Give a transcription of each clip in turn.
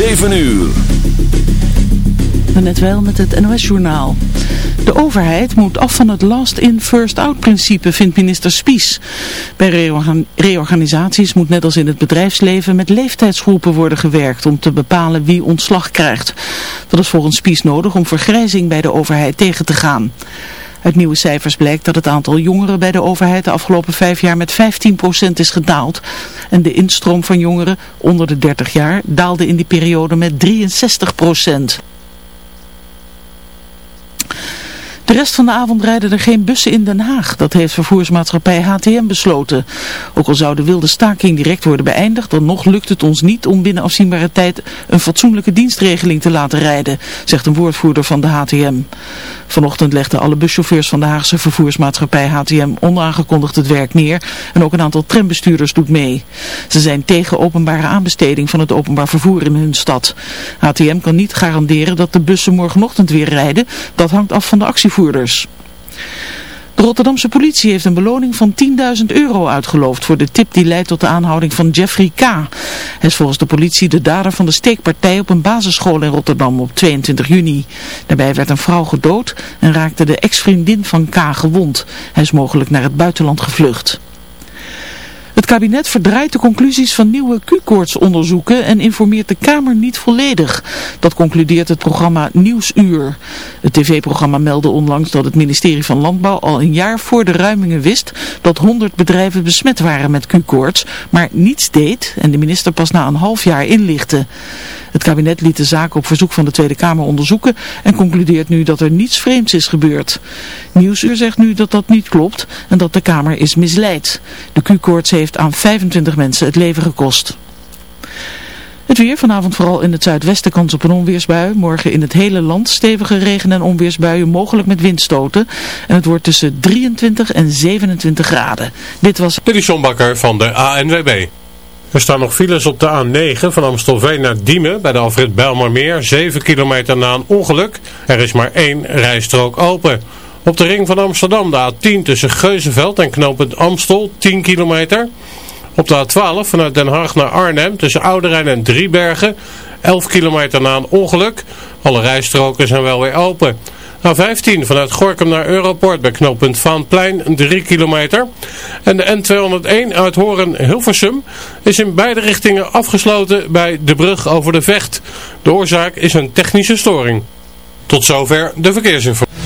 7 uur. Net wel met het NOS-journaal. De overheid moet af van het last-in, first-out principe, vindt minister Spies. Bij reorganisaties moet net als in het bedrijfsleven met leeftijdsgroepen worden gewerkt om te bepalen wie ontslag krijgt. Dat is volgens Spies nodig om vergrijzing bij de overheid tegen te gaan. Uit nieuwe cijfers blijkt dat het aantal jongeren bij de overheid de afgelopen vijf jaar met 15% is gedaald. En de instroom van jongeren onder de 30 jaar daalde in die periode met 63%. De rest van de avond rijden er geen bussen in Den Haag. Dat heeft vervoersmaatschappij HTM besloten. Ook al zou de wilde staking direct worden beëindigd, dan nog lukt het ons niet om binnen afzienbare tijd een fatsoenlijke dienstregeling te laten rijden, zegt een woordvoerder van de HTM. Vanochtend legden alle buschauffeurs van de Haagse vervoersmaatschappij HTM onaangekondigd het werk neer en ook een aantal trambestuurders doet mee. Ze zijn tegen openbare aanbesteding van het openbaar vervoer in hun stad. HTM kan niet garanderen dat de bussen morgenochtend weer rijden. Dat hangt af van de De Rotterdamse politie heeft een beloning van 10.000 euro uitgeloofd voor de tip die leidt tot de aanhouding van Jeffrey K. Hij is volgens de politie de dader van de steekpartij op een basisschool in Rotterdam op 22 juni. Daarbij werd een vrouw gedood en raakte de ex-vriendin van K gewond. Hij is mogelijk naar het buitenland gevlucht. Het kabinet verdraait de conclusies van nieuwe Q-koortsonderzoeken en informeert de Kamer niet volledig. Dat concludeert het programma Nieuwsuur. Het tv-programma meldde onlangs dat het ministerie van Landbouw al een jaar voor de ruimingen wist dat 100 bedrijven besmet waren met Q-koorts, maar niets deed en de minister pas na een half jaar inlichtte. Het kabinet liet de zaak op verzoek van de Tweede Kamer onderzoeken en concludeert nu dat er niets vreemds is gebeurd. Nieuwsuur zegt nu dat dat niet klopt en dat de Kamer is misleid. De Q-koorts heeft aan 25 mensen het leven gekost. Het weer, vanavond vooral in het zuidwesten kans op een onweersbui. Morgen in het hele land stevige regen- en onweersbuien, mogelijk met windstoten. En het wordt tussen 23 en 27 graden. Dit was... Dit is van de ANWB. Er staan nog files op de A9 van Amstelveen naar Diemen bij de Alfred Bijlmermeer. 7 kilometer na een ongeluk. Er is maar één rijstrook open. Op de ring van Amsterdam de A10 tussen Geuzenveld en knooppunt Amstel 10 kilometer. Op de A12 vanuit Den Haag naar Arnhem tussen Ouderijn en Driebergen 11 kilometer na een ongeluk. Alle rijstroken zijn wel weer open. A15 vanuit Gorkum naar Europort bij knooppunt Vaanplein 3 kilometer. En de N201 uit Horen-Hilversum is in beide richtingen afgesloten bij de brug over de Vecht. De oorzaak is een technische storing. Tot zover de verkeersinformatie.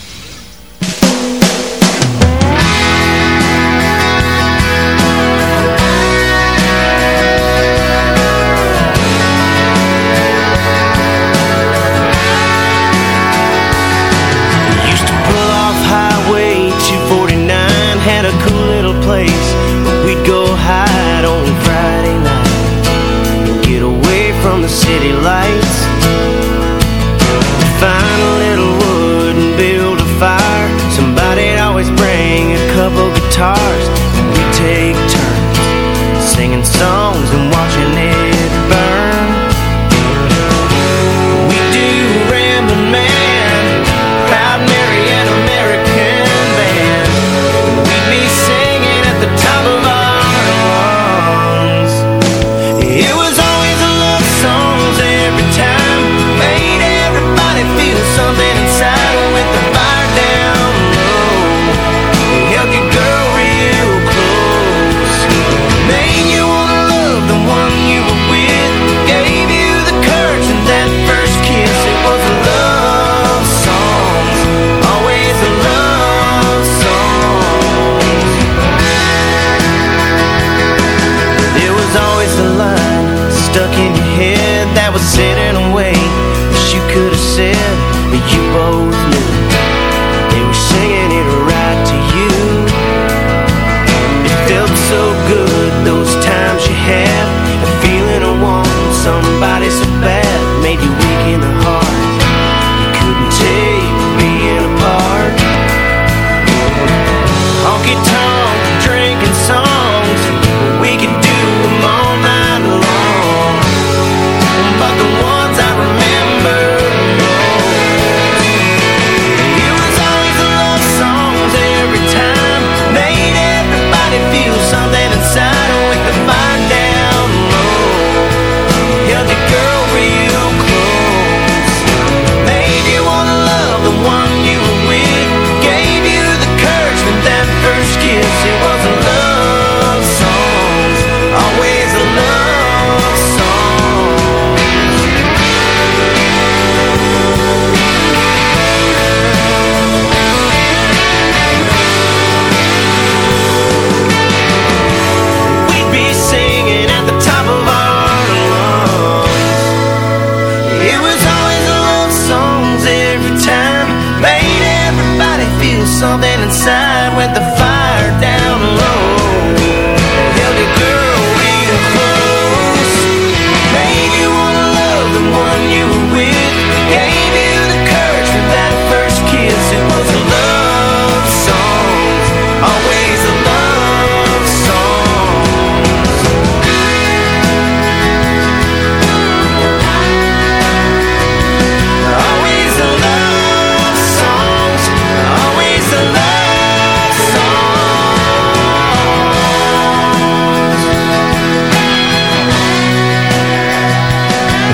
city lights. Find a little wood and build a fire. Somebody'd always bring a couple guitars And we take turns singing songs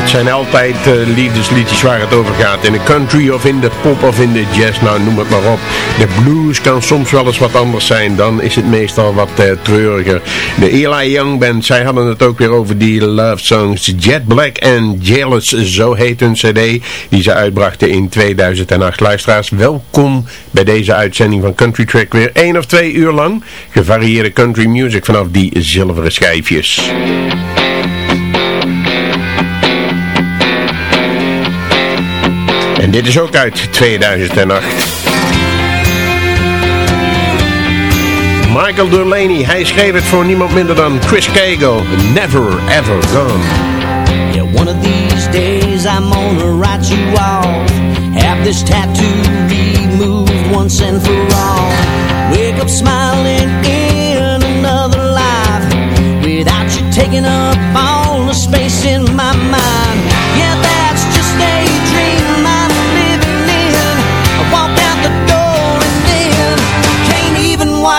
Het zijn altijd eh, liefdesliedjes waar het over gaat. In de country of in de pop of in de jazz, nou noem het maar op. De blues kan soms wel eens wat anders zijn. Dan is het meestal wat eh, treuriger. De Eli Young Band, zij hadden het ook weer over die love songs. Jet Black and Jealous, zo heet hun cd. Die ze uitbrachten in 2008. Luisteraars, welkom bij deze uitzending van Country Track. Weer één of twee uur lang gevarieerde country music vanaf die zilveren schijfjes. En dit is ook uit 2008. Michael Delaney, hij schreef het voor niemand minder dan Chris Cagle. Never ever gone. Yeah, one of these days I'm gonna write you off. Have this tattoo removed once and for all. Wake up smiling in another life without you taking up all the space in my mind.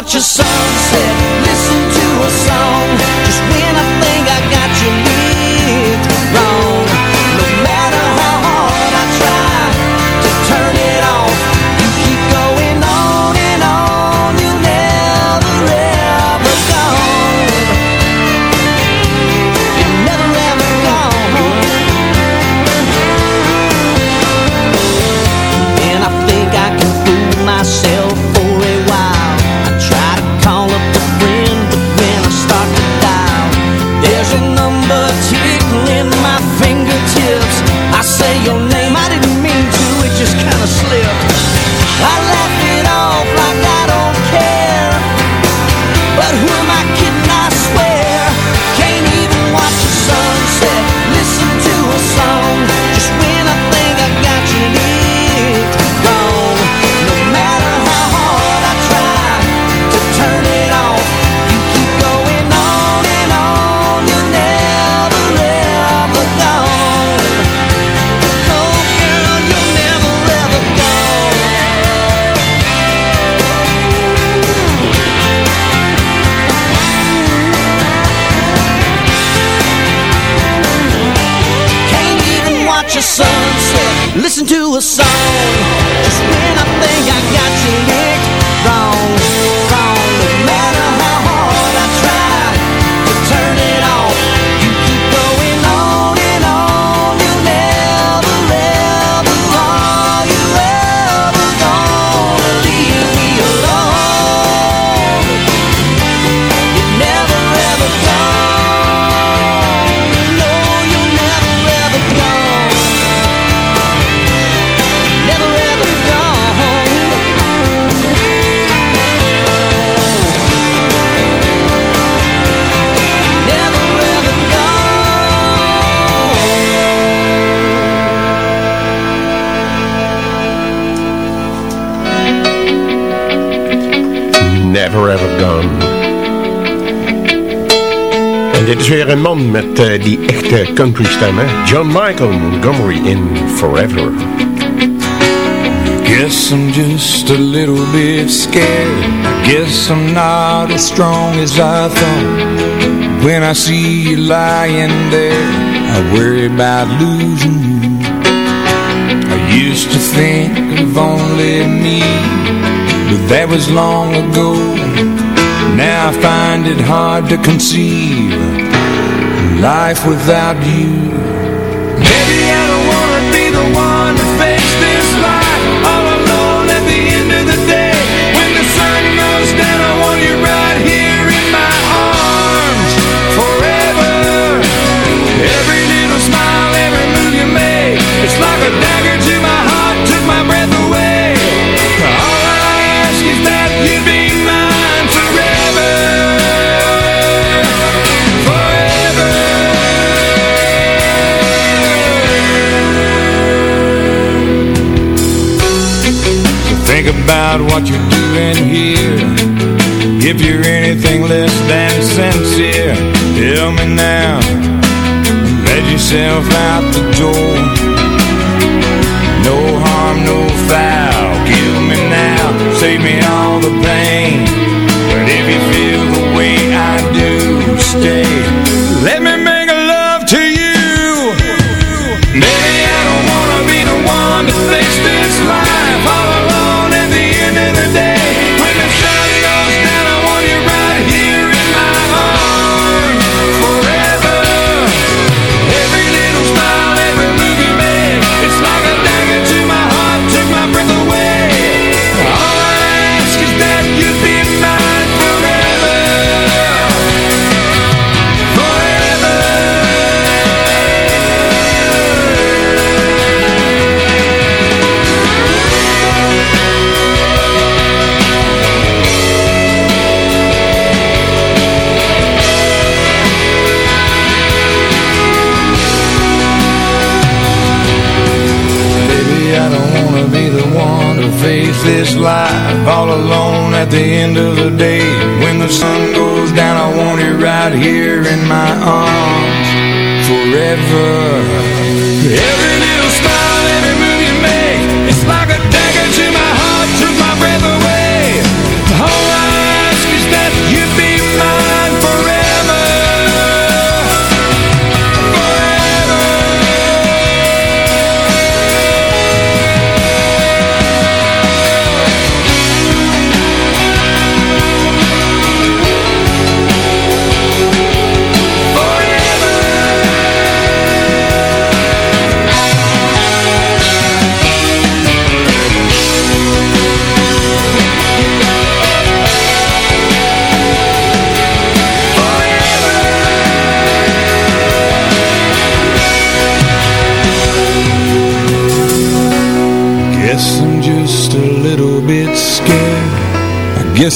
Watch a sunset. Listen to a song just when I Never ever gone. En dit is weer een man met eh, die echte country stem, hè? John Michael Montgomery in Forever. Guess I'm just a little bit scared. I guess I'm not as strong as I thought. When I see you lying there, I worry about losing you. I used to think of only me, but that was long ago. Now I find it hard to conceive life without you. Maybe I about what you're doing here. If you're anything less than sincere, tell me now. Let yourself out the door. No harm, no foul. Kill me now, save me all the pain. But if you feel the way I do, stay. Let me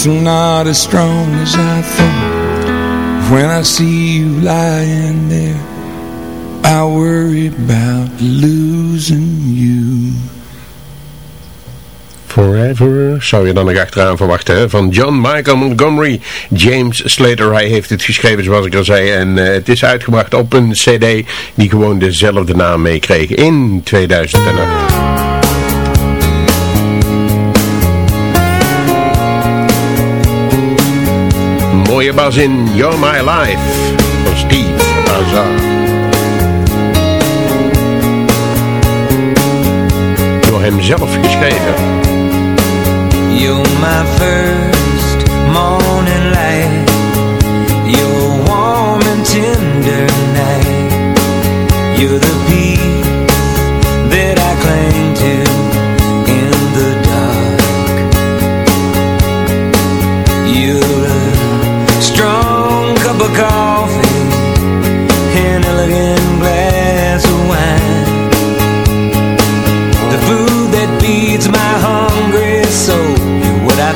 not as strong as I thought. When I see you lying there, I worry about losing you. Forever, zou je dan nog achteraan verwachten, hè? van John Michael Montgomery. James Slater, hij heeft het geschreven zoals ik al zei. En eh, het is uitgebracht op een cd die gewoon dezelfde naam meekreeg in 2008. Mooie bas in You're My Life van Steve Azar. Door hem zelf geschreven. You're my first morning light You're warm and tender night You're the peace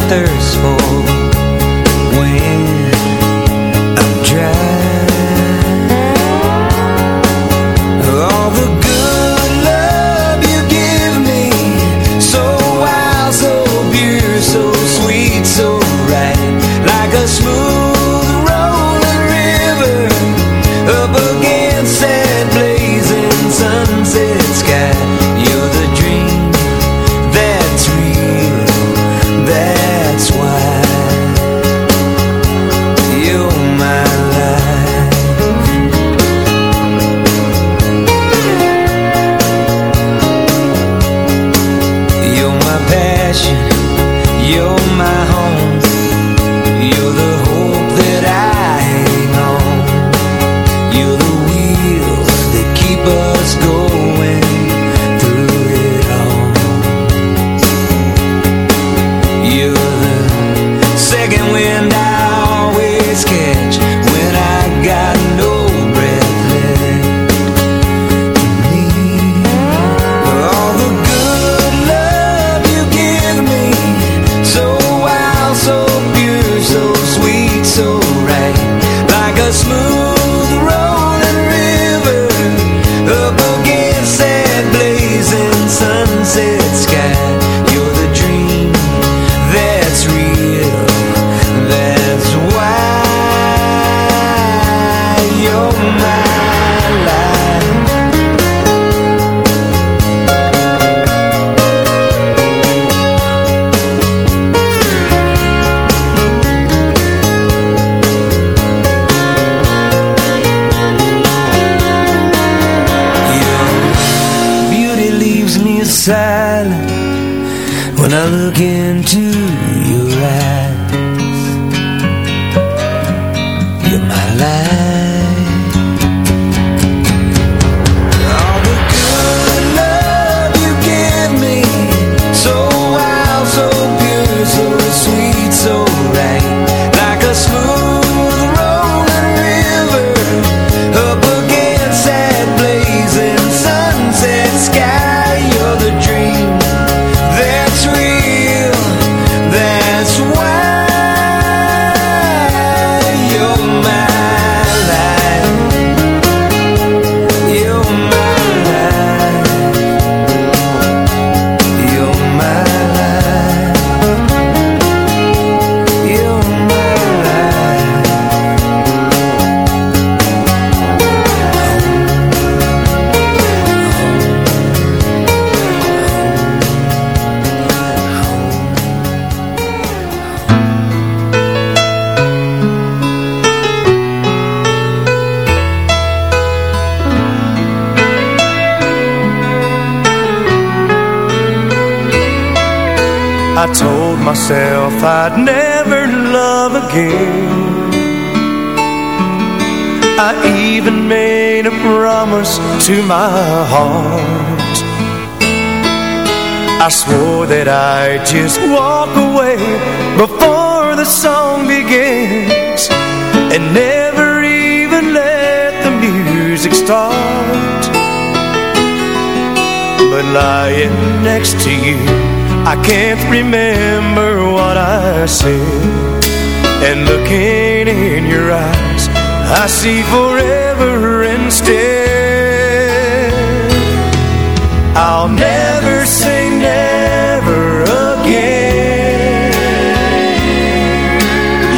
thirst for I'd never love again. I even made a promise to my heart. I swore that I'd just walk away before the song begins And never even let the music start. But lying next to you I can't remember what I said And looking in your eyes I see forever instead I'll never say never again.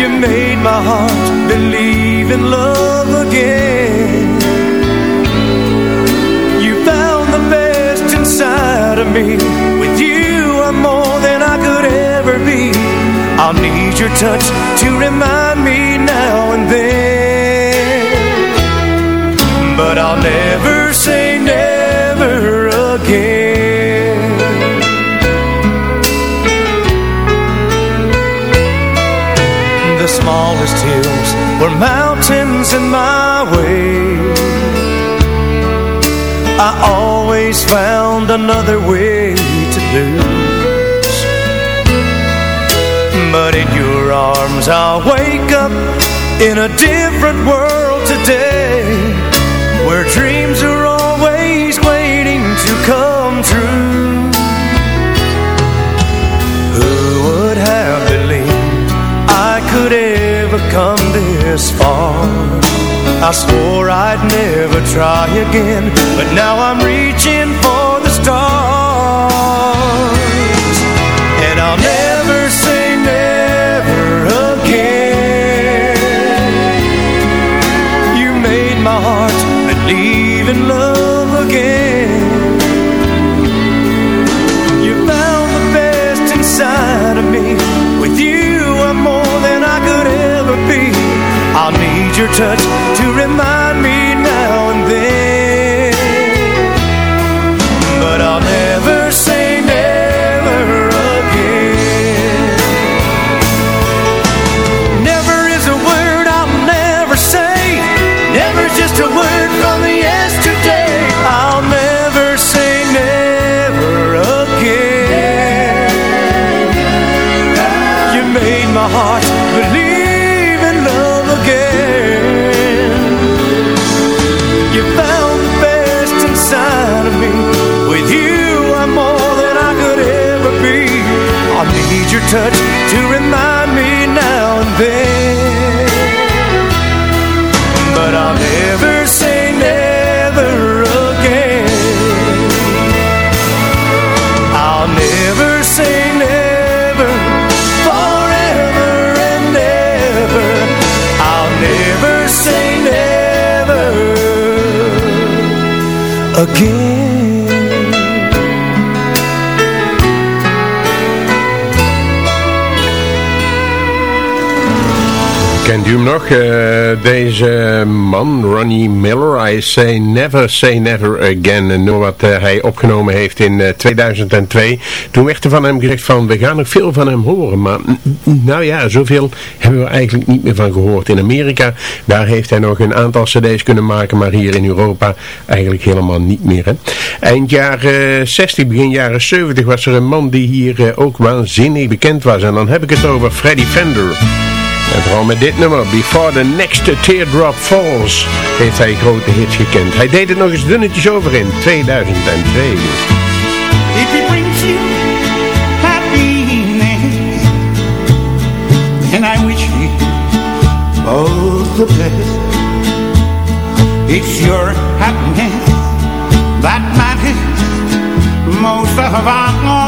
You made my heart believe in love again. You found the best inside of me your touch to remind me now and then. But I'll never say never again. The smallest hills were mountains in my way. I always found another way to lose arms I'll wake up in a different world today Where dreams are always waiting to come true. Who would have believed I could ever come this far? I swore I'd never try again But now I'm reaching for believe in love again. You found the best inside of me. With you I'm more than I could ever be. I'll need your touch to remind again. You found the best inside of me. With you I'm more than I could ever be. I need your touch to remind me now and then. But I'll never again nog? Eh, deze man, Ronnie Miller, I Say Never Say Never Again. En wat uh, hij opgenomen heeft in 2002. Toen werd er van hem gezegd van, we gaan nog veel van hem horen. Maar nou ja, zoveel hebben we eigenlijk niet meer van gehoord. In Amerika, daar heeft hij nog een aantal cd's kunnen maken. Maar hier in Europa eigenlijk helemaal niet meer. Hè? Eind jaren 60, begin jaren 70 was er een man die hier ook waanzinnig bekend was. En dan heb ik het over Freddie Fender. En vooral met dit nummer, Before the Next Teardrop Falls, heeft hij grote hits gekend. Hij deed het nog eens dunnetjes over in 2002. If it brings you happiness, and I wish you both the best. It's your happiness that matters most of all.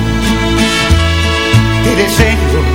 te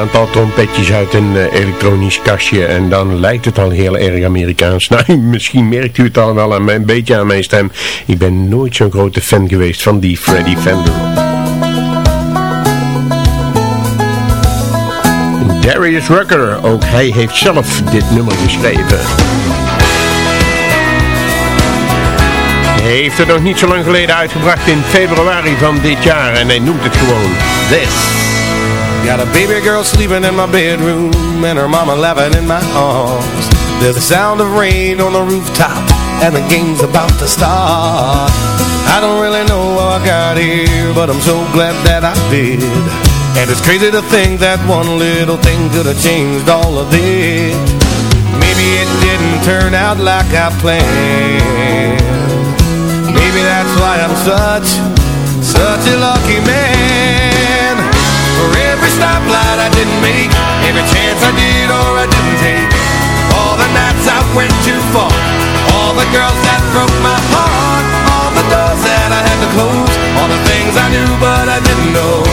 aantal trompetjes uit een eh, elektronisch kastje en dan lijkt het al heel erg Amerikaans. Nou, misschien merkt u het al wel aan mijn, een beetje aan mijn stem. Ik ben nooit zo'n grote fan geweest van die Freddie Fender. Darius Rucker, ook hij heeft zelf dit nummer geschreven. Hij heeft het nog niet zo lang geleden uitgebracht in februari van dit jaar en hij noemt het gewoon This. Got a baby girl sleeping in my bedroom and her mama laughing in my arms. There's the sound of rain on the rooftop and the game's about to start. I don't really know how I got here, but I'm so glad that I did. And it's crazy to think that one little thing could have changed all of this. Maybe it didn't turn out like I planned. Maybe that's why I'm such, such a lucky man. Every stoplight I didn't make, every chance I did or I didn't take, all the nights I went too far, all the girls that broke my heart, all the doors that I had to close, all the things I knew but I didn't know.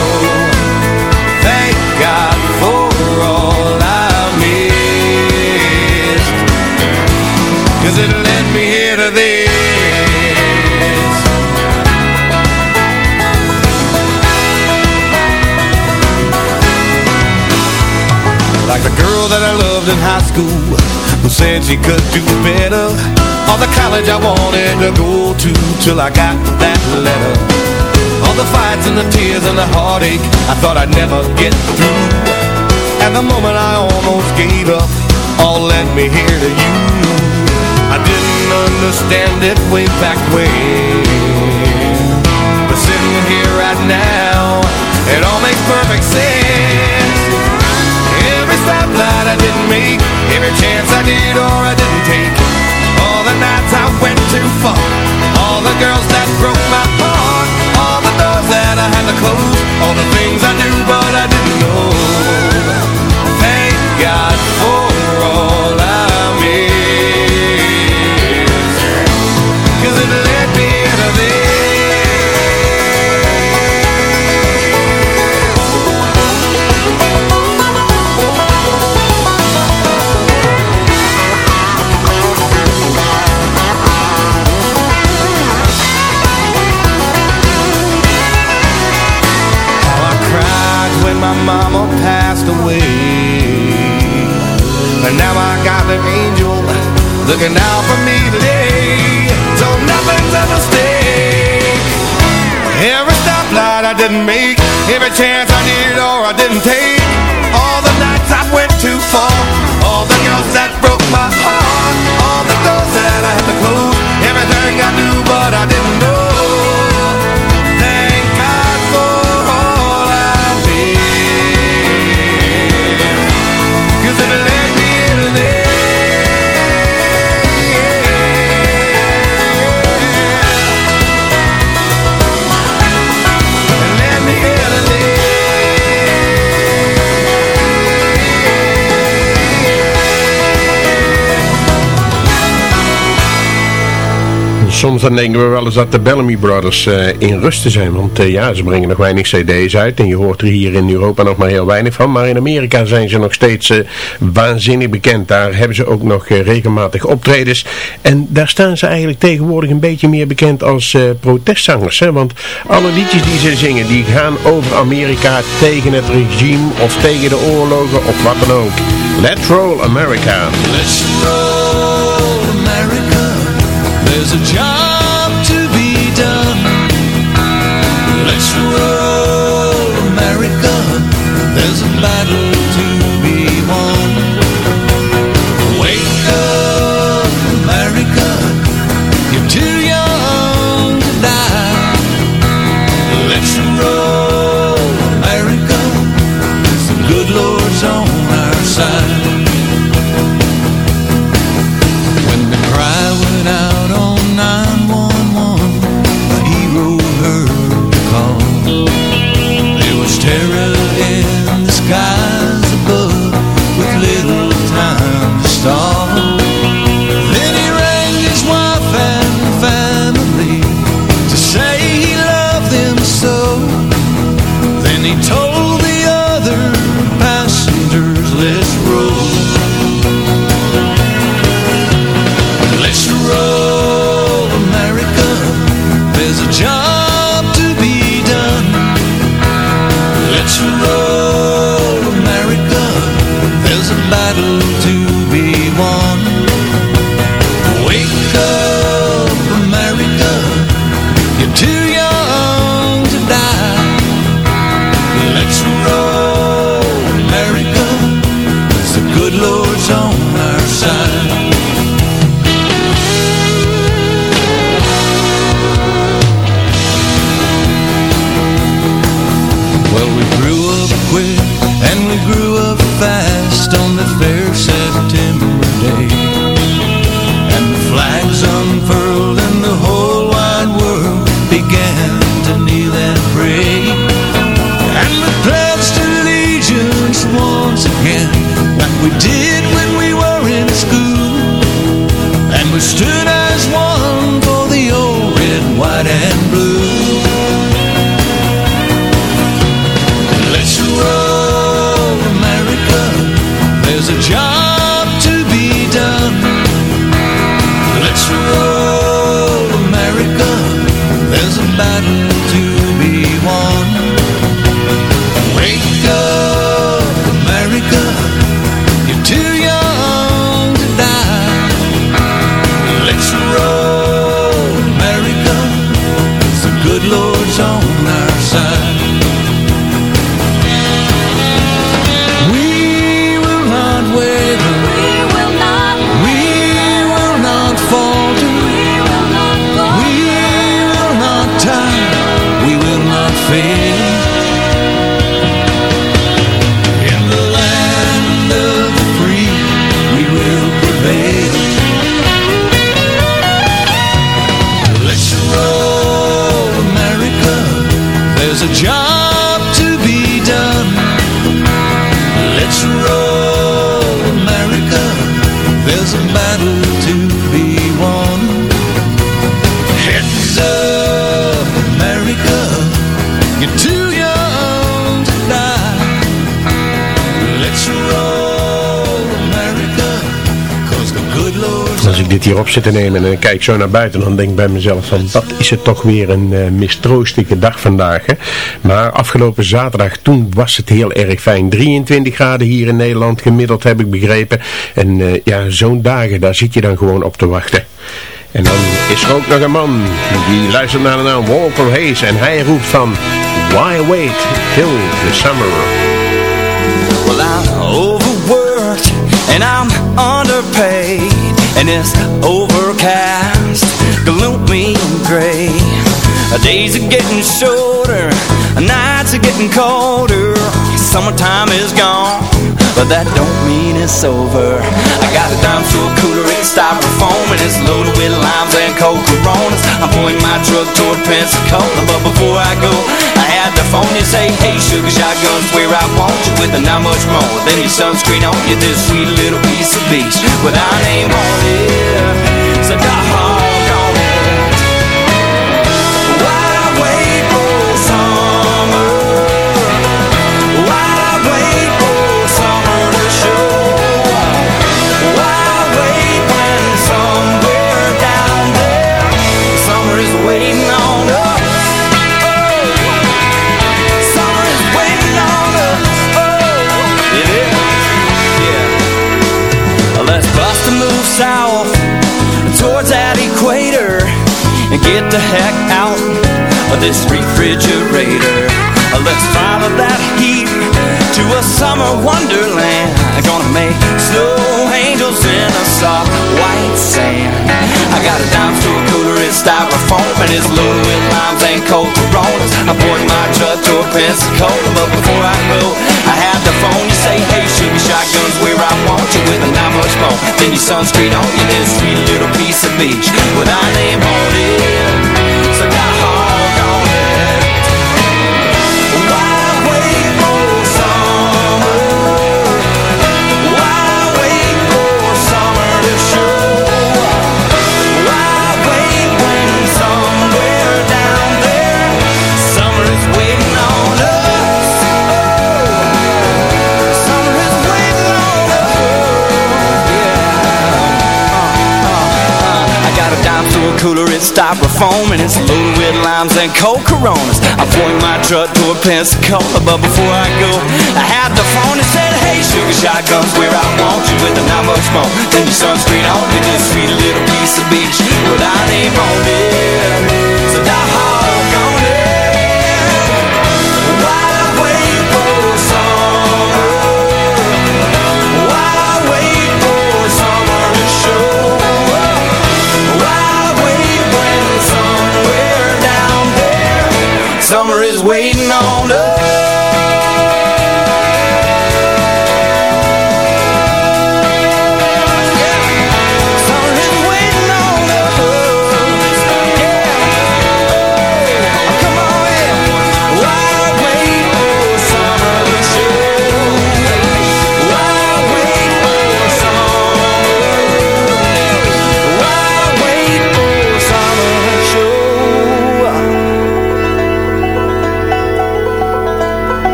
Thank God for all I missed, cause it Like the girl that I loved in high school Who said she could do better. Or the college I wanted to go to Till I got that letter. All the fights and the tears and the heartache I thought I'd never get through. And the moment I almost gave up All led me here to you. I didn't understand it way back when. But sitting here right now It all makes perfect sense I didn't make. Every chance I did or I didn't take. All the nights I went too far All the girls that broke my heart. All the doors that I had to close. All the things I knew but I didn't know. that made Soms dan denken we wel eens dat de Bellamy Brothers uh, in rusten zijn. Want eh, ja, ze brengen nog weinig cd's uit. En je hoort er hier in Europa nog maar heel weinig van. Maar in Amerika zijn ze nog steeds eh, waanzinnig bekend. Daar hebben ze ook nog regelmatig optredens. En daar staan ze eigenlijk tegenwoordig een beetje meer bekend als protestzangers. Hè? Want alle liedjes die ze zingen, die gaan over Amerika tegen het regime of tegen de oorlogen of wat dan ook. Let's roll America. Let's roll. battle to zit te nemen en kijk zo naar buiten, dan denk ik bij mezelf van, wat is het toch weer een uh, mistroostige dag vandaag. Hè? Maar afgelopen zaterdag, toen was het heel erg fijn. 23 graden hier in Nederland gemiddeld, heb ik begrepen. En uh, ja, zo'n dagen, daar zit je dan gewoon op te wachten. En dan is er ook nog een man die luistert naar de naam Walter Hayes en hij roept van Why wait till the summer? And it's overcast, gloomy and gray. Days are getting shorter, nights are getting colder, summertime is gone but that don't mean it's over. I got a dime store cooler, it's styrofoam, and it's loaded with limes and cold coronas. I'm pointing my truck toward Pensacola, but before I go, I had you say, Hey, sugar shotguns, where I want you with a not much more than your sunscreen on you. This sweet little piece of beach with our name on it. So, dog. Get the heck out of this refrigerator. Let's follow that heat to a summer wonderland. Gonna make snow angels in a soft white sand. I got a dime store it's styrofoam and it's loaded limes and cold coronas. I poured my truck to a Pensacola, but before I go, I had the phone. You say, hey, shoot me shotguns where I want you with a not much more. Then your sunscreen on you, this sweet little piece of beach with our name on it. So got hog and it's loaded with limes and cold coronas. I point my truck to a Pensacola, but before I go, I had the phone and said, Hey, sugar shotguns, where I want you with a not much more than your sunscreen on me, this sweet little piece of beach with our name on it.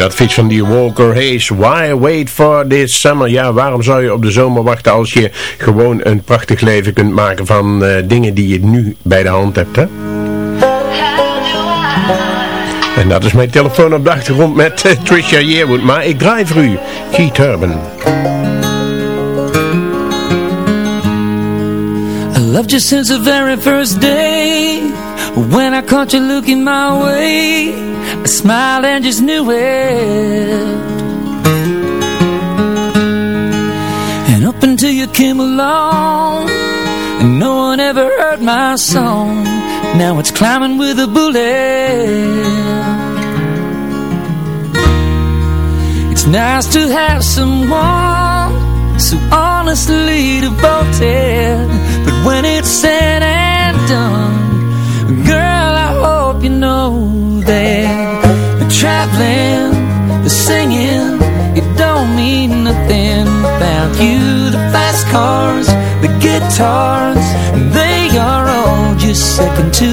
Goed advies van die Walker Hayes. Why wait for this summer? Ja, waarom zou je op de zomer wachten als je gewoon een prachtig leven kunt maken van eh, dingen die je nu bij de hand hebt, hè? En dat is mijn telefoon op de achtergrond met eh, Trisha Yearwood. Maar ik draai voor u Keith Urban. I loved you since the very first day When I caught you looking my way I smiled and just knew it. And up until you came along And no one ever heard my song. Now it's climbing with a bullet. It's nice to have someone so honestly devoted. But when it's said and done traveling, the singing. It don't mean nothing about you. The fast cars, the guitars They are all just second to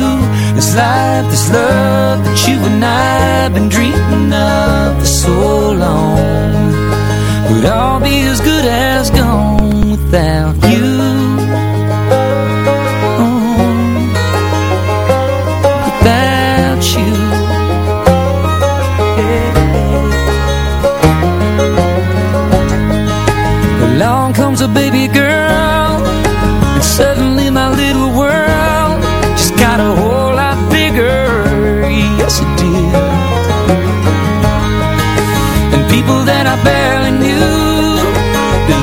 This life, this love that you and I have been dreaming of for so long. Would all be as good as gone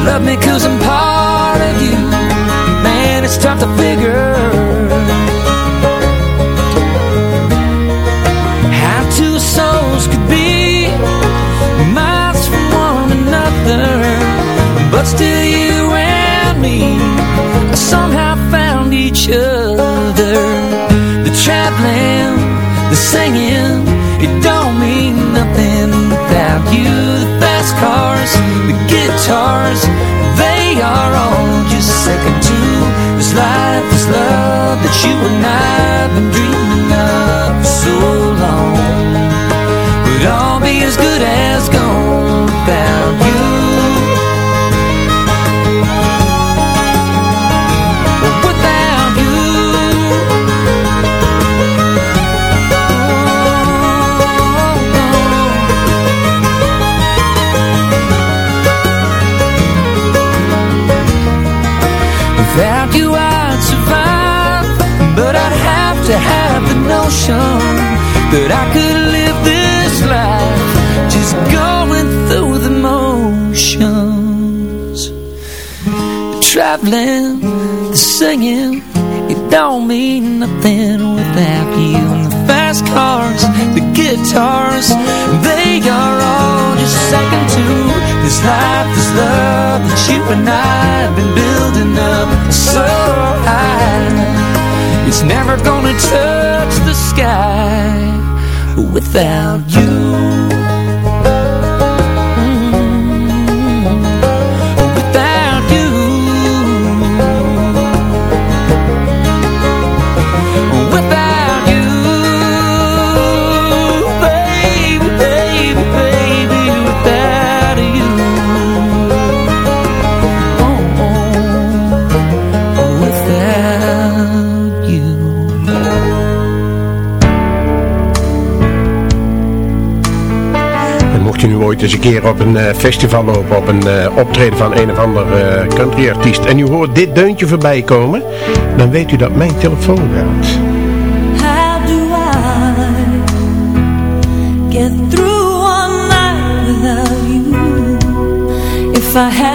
love me cause I'm part of you. Man, it's tough to figure How two souls could be Miles from one another. But still you and me Somehow found each other. The traveling, the singing It don't mean nothing without you you and I That I could live this life Just going through the motions. The traveling, the singing It don't mean nothing without you. And the fast cars, the guitars They are all just second to This life, this love that you and I have been building never gonna touch the sky Without you ooit eens een keer op een eh, festival lopen, op een eh, optreden van een of ander eh, countryartiest en u hoort dit deuntje voorbij komen, dan weet u dat mijn telefoon werkt. Do I get through you? If I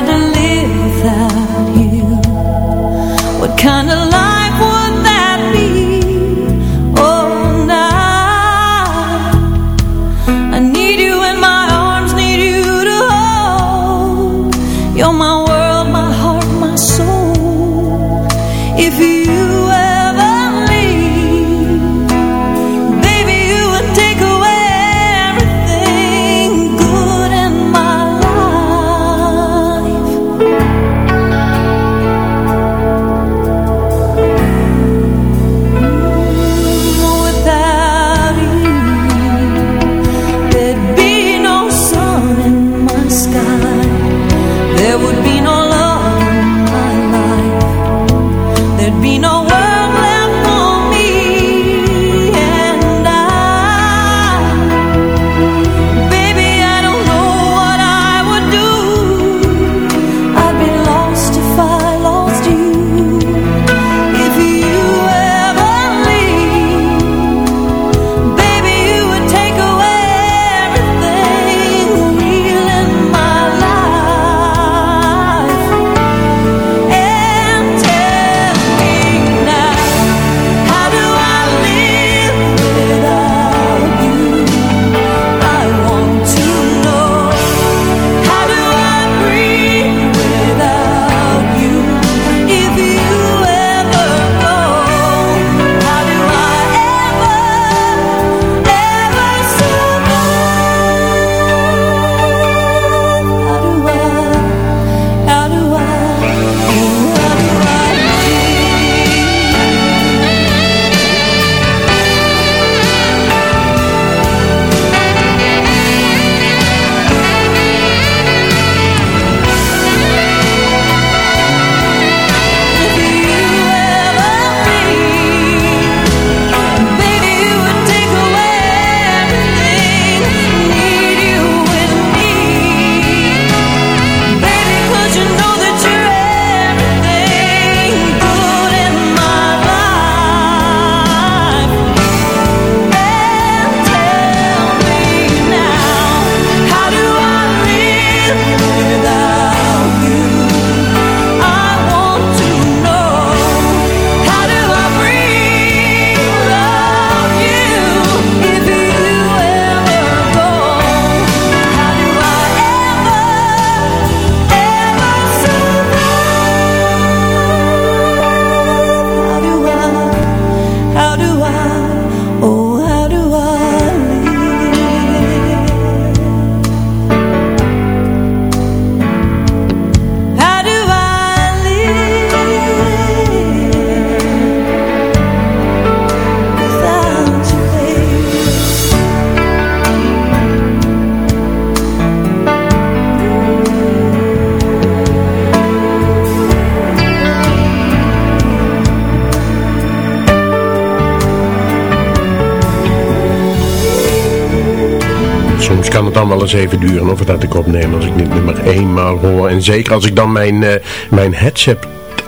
dat ik opneem als ik dit nummer eenmaal hoor. En zeker als ik dan mijn, uh, mijn headset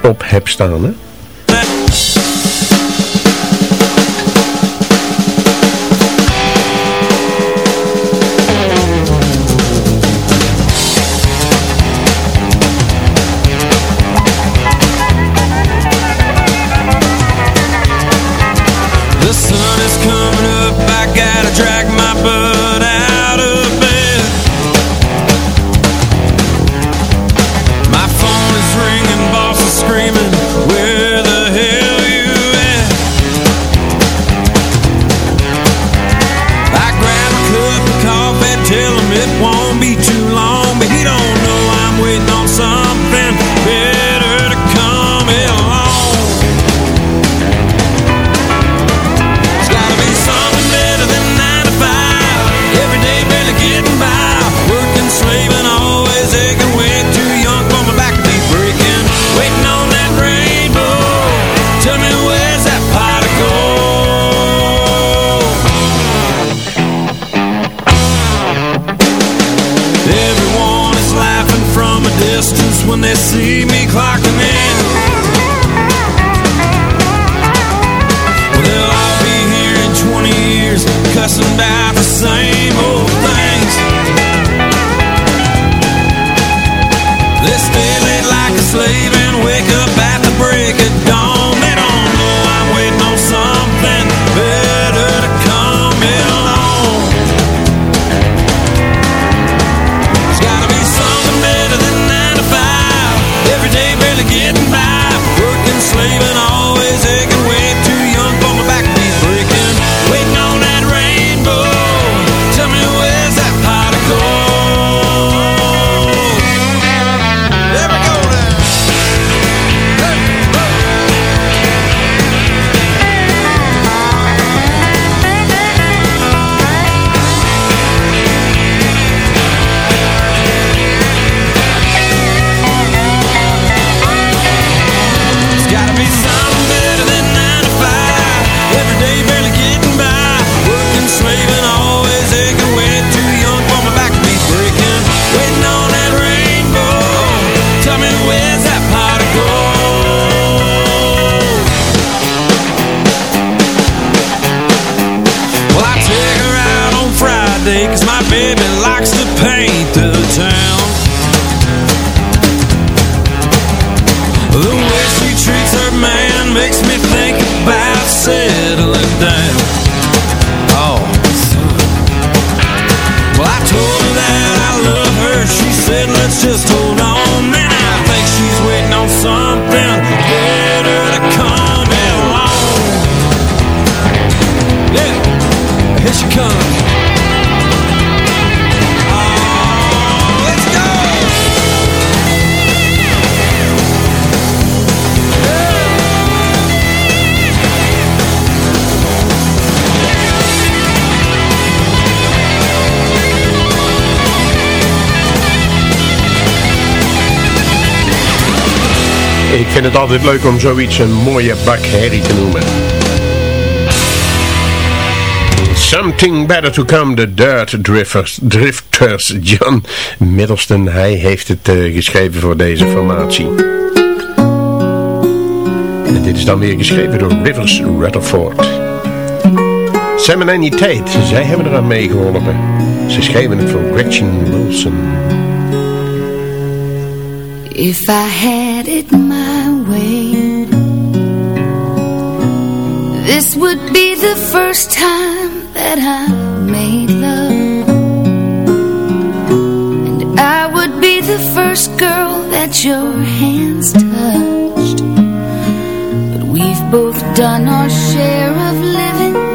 op heb staan. Hè? Ik vind het altijd leuk om zoiets een mooie bak herrie te noemen. Something Better To Come, The Dirt Drifters, Drifters John Middleton, hij heeft het uh, geschreven voor deze formatie. En dit is dan weer geschreven door Rivers Rutherford. Sam en Annie Tate, zij hebben eraan meegeholpen. Ze schreven het voor Gretchen Wilson. If I had it my This would be the first time that I made love. And I would be the first girl that your hands touched. But we've both done our share of living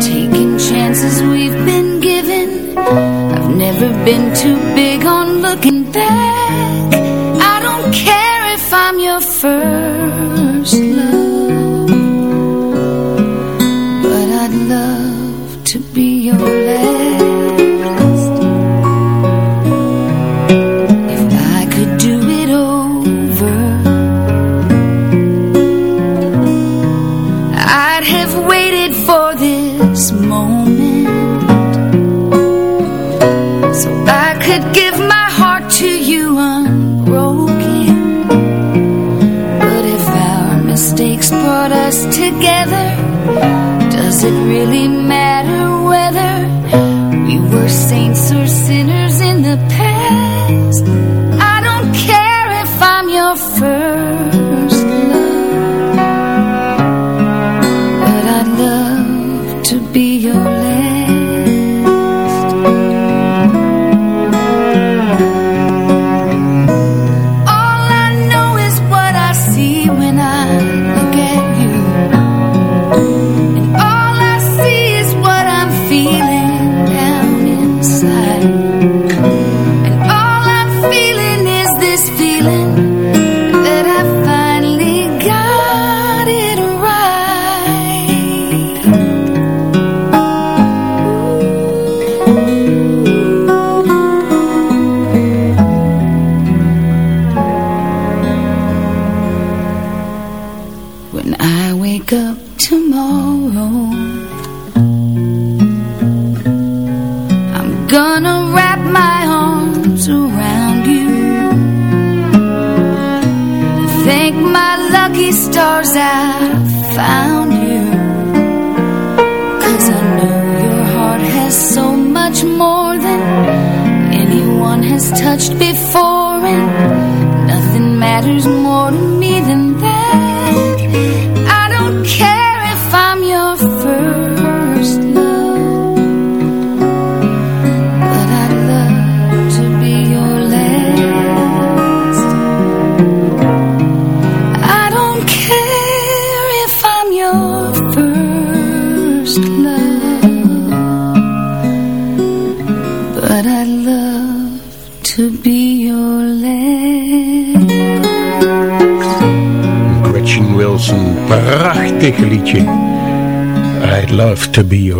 Taking chances we've been given. I've never been too big on looking back. I don't care if I'm your first love does it really matter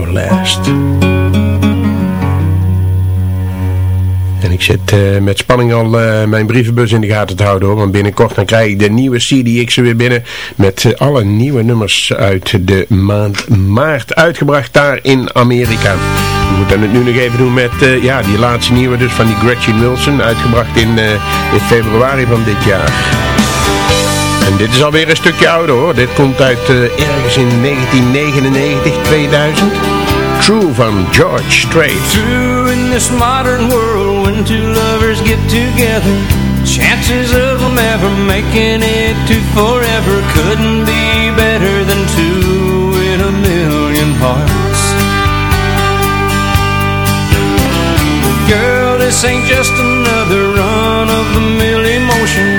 last. En ik zit eh, met spanning al eh, mijn brievenbus in de gaten te houden hoor. Want binnenkort dan krijg ik de nieuwe CDX er weer binnen. Met eh, alle nieuwe nummers uit de maand maart. Uitgebracht daar in Amerika. We moeten het nu nog even doen met ja, die laatste nieuwe dus van die Gretchen Wilson. Uitgebracht in, in februari van dit jaar. En dit is alweer een stukje ouder hoor. Dit komt uit eh, ergens in 1999, 2000. True van George Strait. True in this modern world when two lovers get together Chances of them ever making it to forever Couldn't be better than two in a million hearts Girl, this ain't just another run of the mill emotion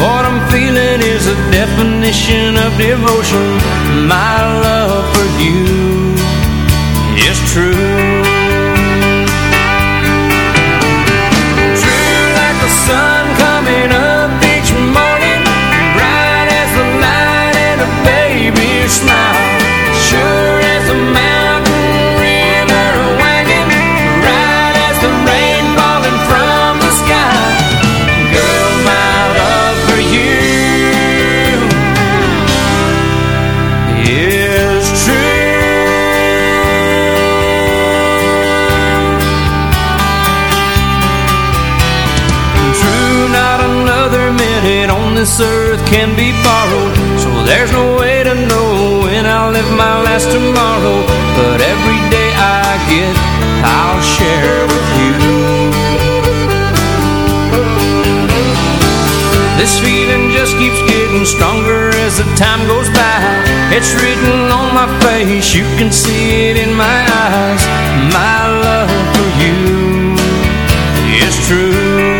What I'm feeling is a definition of devotion My love for you is true. True this earth can be borrowed. So there's no way to know when I'll live my last tomorrow. But every day I get, I'll share with you. This feeling just keeps getting stronger as the time goes by. It's written on my face, you can see it in my eyes. My love for you is true.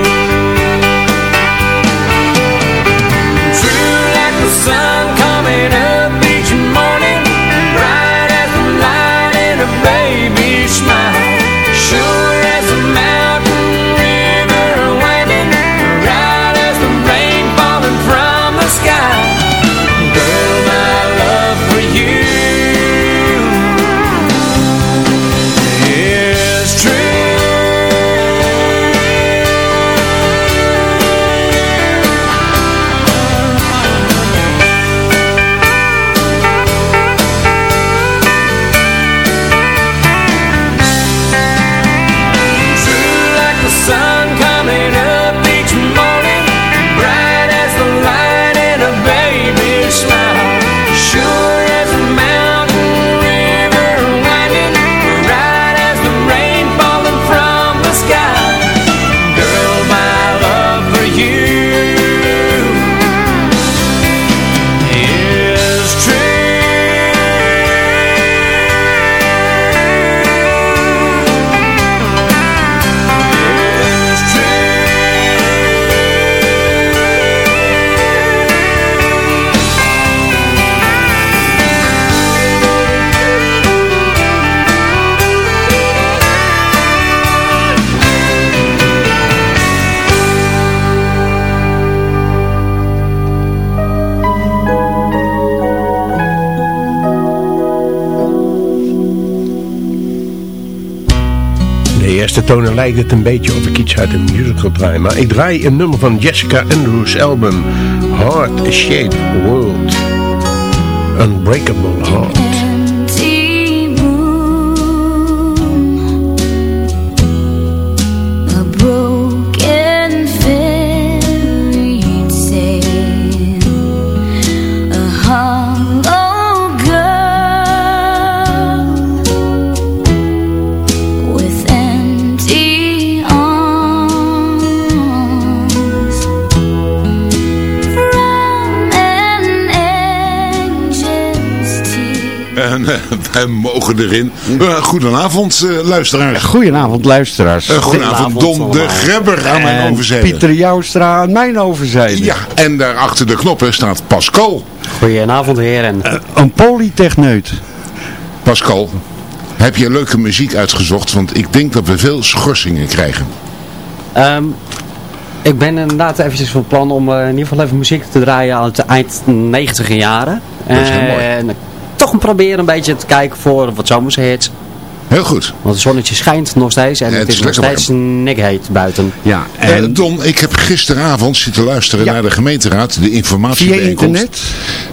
Lijkt het een beetje of ik iets uit een musical draai. Maar ik draai een nummer van Jessica Andrews' album Heart Shaped World. Unbreakable Heart. wij mogen erin. Eh, goedenavond, eh, luisteraars. Goedenavond luisteraars. Eh, goedenavond, Don de Grebber aan mijn overzijde. Pieter Joustra aan mijn overzijde. Ja, en daar achter de knoppen staat Pascal. Goedenavond heren. Een polytechneut. Pascal, heb je leuke muziek uitgezocht? Want ik denk dat we veel schorsingen krijgen. Ehm, ik ben inderdaad eventjes van plan om eh, in ieder geval even muziek te draaien uit de eind 90 jaren. Dat is heel mooi. Toch proberen een beetje te kijken voor wat zomershits. Heel goed. Want het zonnetje schijnt nog steeds en Ja, het, is nog steeds nekheet buiten. Ja, Eh, Don, ik heb gisteravond zitten luisteren naar de gemeenteraad, de informatiebijeenkomst. Via internet?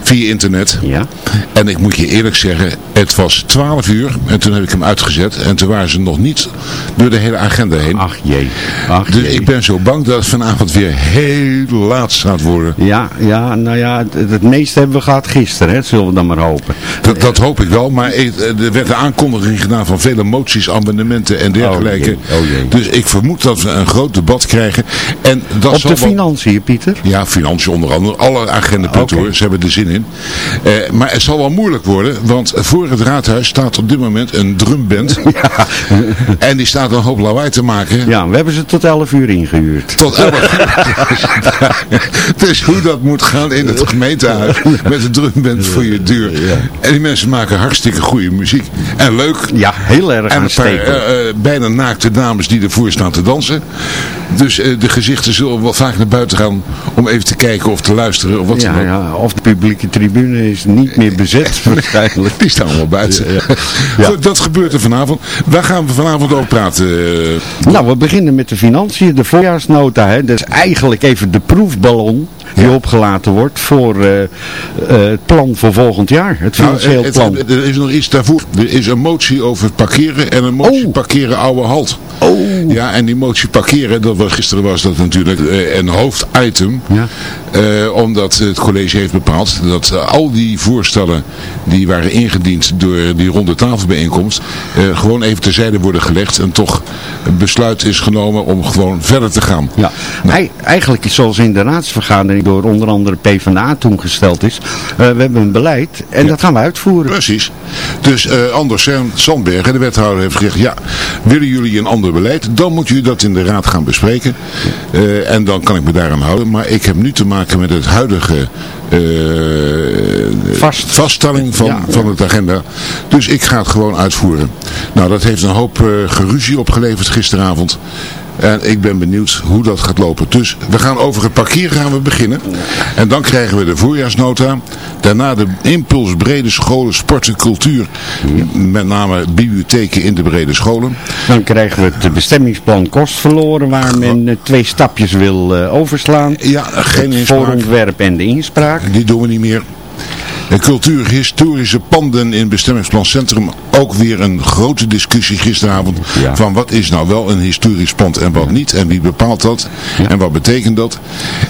Via internet. Ja. En ik moet je eerlijk zeggen, het was 12 uur en toen heb ik hem uitgezet. En toen waren ze nog niet door de hele agenda heen. Ach jee. Ach Dus jee. ik ben zo bang dat het vanavond weer heel laat gaat worden. Ja, ja, nou ja, het, het meeste hebben we gehad gisteren, hè. Zullen we dan maar hopen. Dat, dat hoop ik wel, maar ik- er werd een aankondiging gedaan van vele moties, amendementen en dergelijke. Oh jee, oh jee. Dus ik vermoed dat we een groot debat krijgen. En dat Op zal de wel- financiën, Pieter? Ja, financiën onder andere. Alle agendapunten Oké. hoor. Ze hebben er zin in. Eh, maar het zal wel moeilijk worden. Want voor het raadhuis staat op dit moment een drumband. En die staat een hoop lawaai te maken. Ja, we hebben ze tot 11 uur ingehuurd. Tot 11 uur. dus hoe dat moet gaan in het gemeentehuis. Met een drumband voor je deur. En die mensen maken hartstikke goede muziek. En leuk. Ja, heel erg En aanstekelijk. eh, eh, bijna naakte dames die ervoor staan te dansen. Dus eh, de gezichten zullen wel vaak naar buiten gaan om even te kijken of te luisteren of wat Ja, ja, of de publieke tribune is niet meer bezet waarschijnlijk. Die staan allemaal buiten. Goed, dat gebeurt er vanavond. Waar gaan we vanavond over praten? Nou, we beginnen met de financiën, de voorjaarsnota. Hè. Dat is eigenlijk even de proefballon die opgelaten wordt voor het plan voor volgend jaar. Het Nou, financieel het- plan. er is nog iets daarvoor. Er is een motie over het parkeren en een motie parkeren oude halt. Oh. Ja, en die motie parkeren, dat was, gisteren was dat natuurlijk eh, een hoofditem. Ja. Eh, omdat het college heeft bepaald dat eh, al die voorstellen die waren ingediend door die ronde tafelbijeenkomst, eh, gewoon even terzijde worden gelegd en toch een besluit is genomen om gewoon verder te gaan. Ja, Ei- eigenlijk is zoals in de raadsvergadering door onder andere PvdA toen gesteld is. we hebben een beleid en dat gaan we uitvoeren. Precies. Dus Anders Sandbergen, de wethouder, heeft gezegd, ja, willen jullie een ander beleid, dan moet u dat in de raad gaan bespreken. Eh, en dan kan ik me daaraan houden. Maar ik heb nu te maken met het huidige eh, Vast. vaststelling van, Ja. van het agenda. Dus ik ga het gewoon uitvoeren. Nou, dat heeft een hoop eh, geruzie opgeleverd gisteravond. En ik ben benieuwd hoe dat gaat lopen. Dus we gaan over het parkeren gaan we beginnen. En dan krijgen we de voorjaarsnota. Daarna de impuls brede scholen, sport en cultuur. Met name bibliotheken in de brede scholen. Dan krijgen we het bestemmingsplan kost verloren waar men eh, twee stapjes wil eh, overslaan. Ja, geen het inspraak. voorontwerp en de inspraak. Die doen we niet meer. De cultuurhistorische panden in bestemmingsplan Centrum. Ook weer een grote discussie gisteravond. Van wat is nou wel een historisch pand en wat niet. En wie bepaalt dat. En wat betekent dat.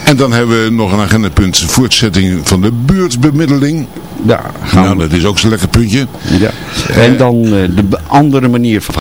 En dan hebben we nog een agendapunt. Voortzetting van de buurtbemiddeling. Ja, nou, dat is ook zo'n lekker puntje. Ja. En dan eh, de andere manier van